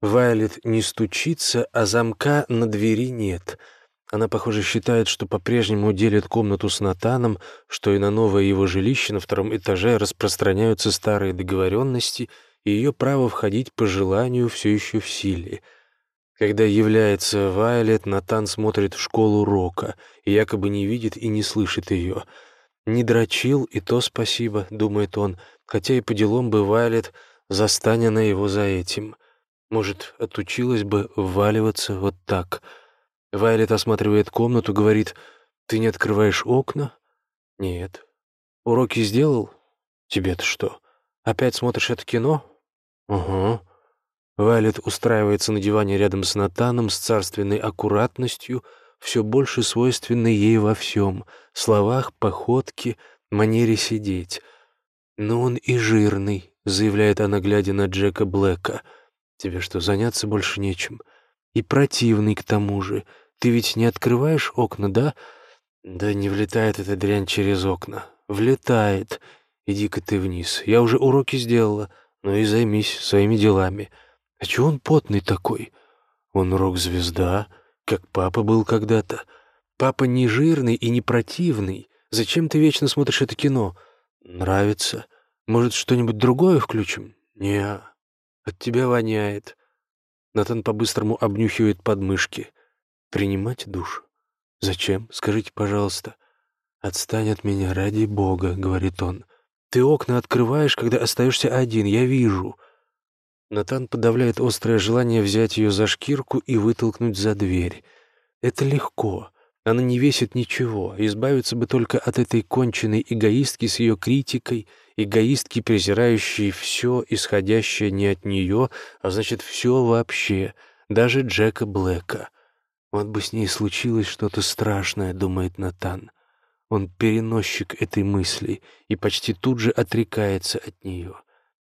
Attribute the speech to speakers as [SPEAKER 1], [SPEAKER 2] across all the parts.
[SPEAKER 1] Вайлет не стучится, а замка на двери нет. Она, похоже, считает, что по-прежнему делит комнату с Натаном, что и на новое его жилище на втором этаже распространяются старые договоренности, и ее право входить по желанию все еще в силе. Когда является Вайлет, Натан смотрит в школу Рока и якобы не видит и не слышит ее. «Не дрочил, и то спасибо», — думает он, хотя и по делам бы Вайлет застанена его за этим — может, отучилась бы вваливаться вот так. Вайлет осматривает комнату, говорит, «Ты не открываешь окна?» «Нет». «Уроки сделал?» «Тебе-то что? Опять смотришь это кино?» «Угу». Вайлет устраивается на диване рядом с Натаном с царственной аккуратностью, все больше свойственной ей во всем — словах, походке, манере сидеть. «Но он и жирный», — заявляет она, глядя на Джека Блэка — Тебе что, заняться больше нечем? И противный к тому же. Ты ведь не открываешь окна, да? Да не влетает эта дрянь через окна. Влетает. Иди-ка ты вниз. Я уже уроки сделала. Ну и займись своими делами. А чего он потный такой? Он рок-звезда, как папа был когда-то. Папа не жирный и не противный. Зачем ты вечно смотришь это кино? Нравится. Может, что-нибудь другое включим? Не, от тебя воняет. Натан по-быстрому обнюхивает подмышки. Принимать душ? Зачем? Скажите, пожалуйста. Отстань от меня, ради бога, говорит он. Ты окна открываешь, когда остаешься один, я вижу. Натан подавляет острое желание взять ее за шкирку и вытолкнуть за дверь. Это легко. Она не весит ничего. Избавиться бы только от этой конченной эгоистки с ее критикой эгоистки, презирающие все, исходящее не от нее, а значит, все вообще, даже Джека Блэка. Вот бы с ней случилось что-то страшное, думает Натан. Он переносчик этой мысли и почти тут же отрекается от нее.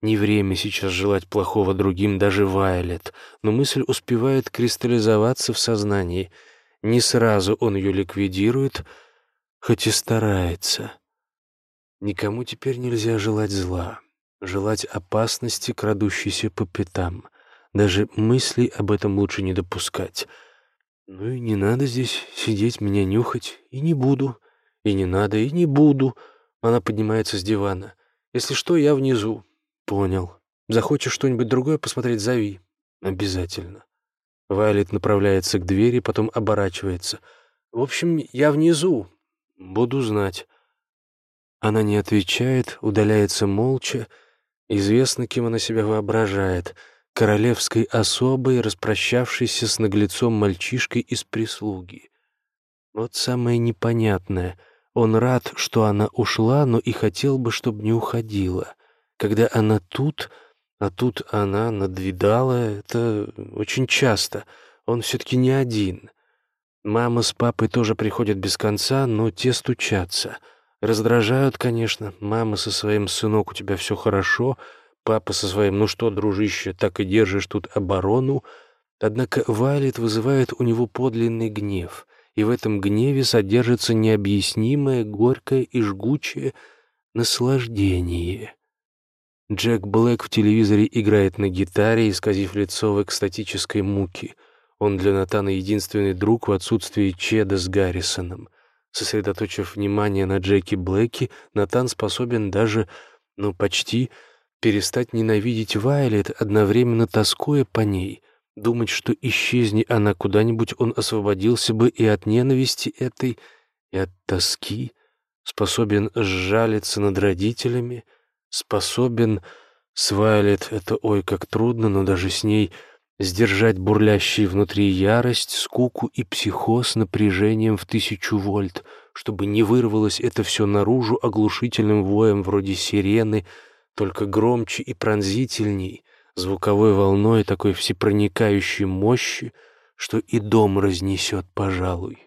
[SPEAKER 1] Не время сейчас желать плохого другим, даже Вайлет, но мысль успевает кристаллизоваться в сознании. Не сразу он ее ликвидирует, хоть и старается. Никому теперь нельзя желать зла, желать опасности, крадущейся по пятам. Даже мыслей об этом лучше не допускать. Ну и не надо здесь сидеть, меня нюхать. И не буду. И не надо, и не буду. Она поднимается с дивана. Если что, я внизу. Понял. Захочешь что-нибудь другое посмотреть, зови. Обязательно. Вайлет направляется к двери, потом оборачивается. В общем, я внизу. Буду знать. Она не отвечает, удаляется молча. Известно, кем она себя воображает. Королевской особой, распрощавшейся с наглецом мальчишкой из прислуги. Вот самое непонятное. Он рад, что она ушла, но и хотел бы, чтобы не уходила. Когда она тут, а тут она надвидала, это очень часто. Он все-таки не один. Мама с папой тоже приходят без конца, но те стучатся — Раздражают, конечно. Мама со своим «сынок, у тебя все хорошо», папа со своим «ну что, дружище, так и держишь тут оборону». Однако Вайлет вызывает у него подлинный гнев, и в этом гневе содержится необъяснимое, горькое и жгучее наслаждение. Джек Блэк в телевизоре играет на гитаре, исказив лицо в экстатической муке. Он для Натана единственный друг в отсутствии Чеда с Гаррисоном. Сосредоточив внимание на Джеки Блэки, Натан способен даже, ну, почти, перестать ненавидеть Вайлет, одновременно тоскуя по ней, думать, что исчезни она куда-нибудь, он освободился бы и от ненависти этой, и от тоски, способен сжалиться над родителями, способен... С Вайлет это ой как трудно, но даже с ней сдержать бурлящие внутри ярость, скуку и психоз напряжением в тысячу вольт, чтобы не вырвалось это все наружу оглушительным воем вроде сирены, только громче и пронзительней, звуковой волной такой всепроникающей мощи, что и дом разнесет, пожалуй.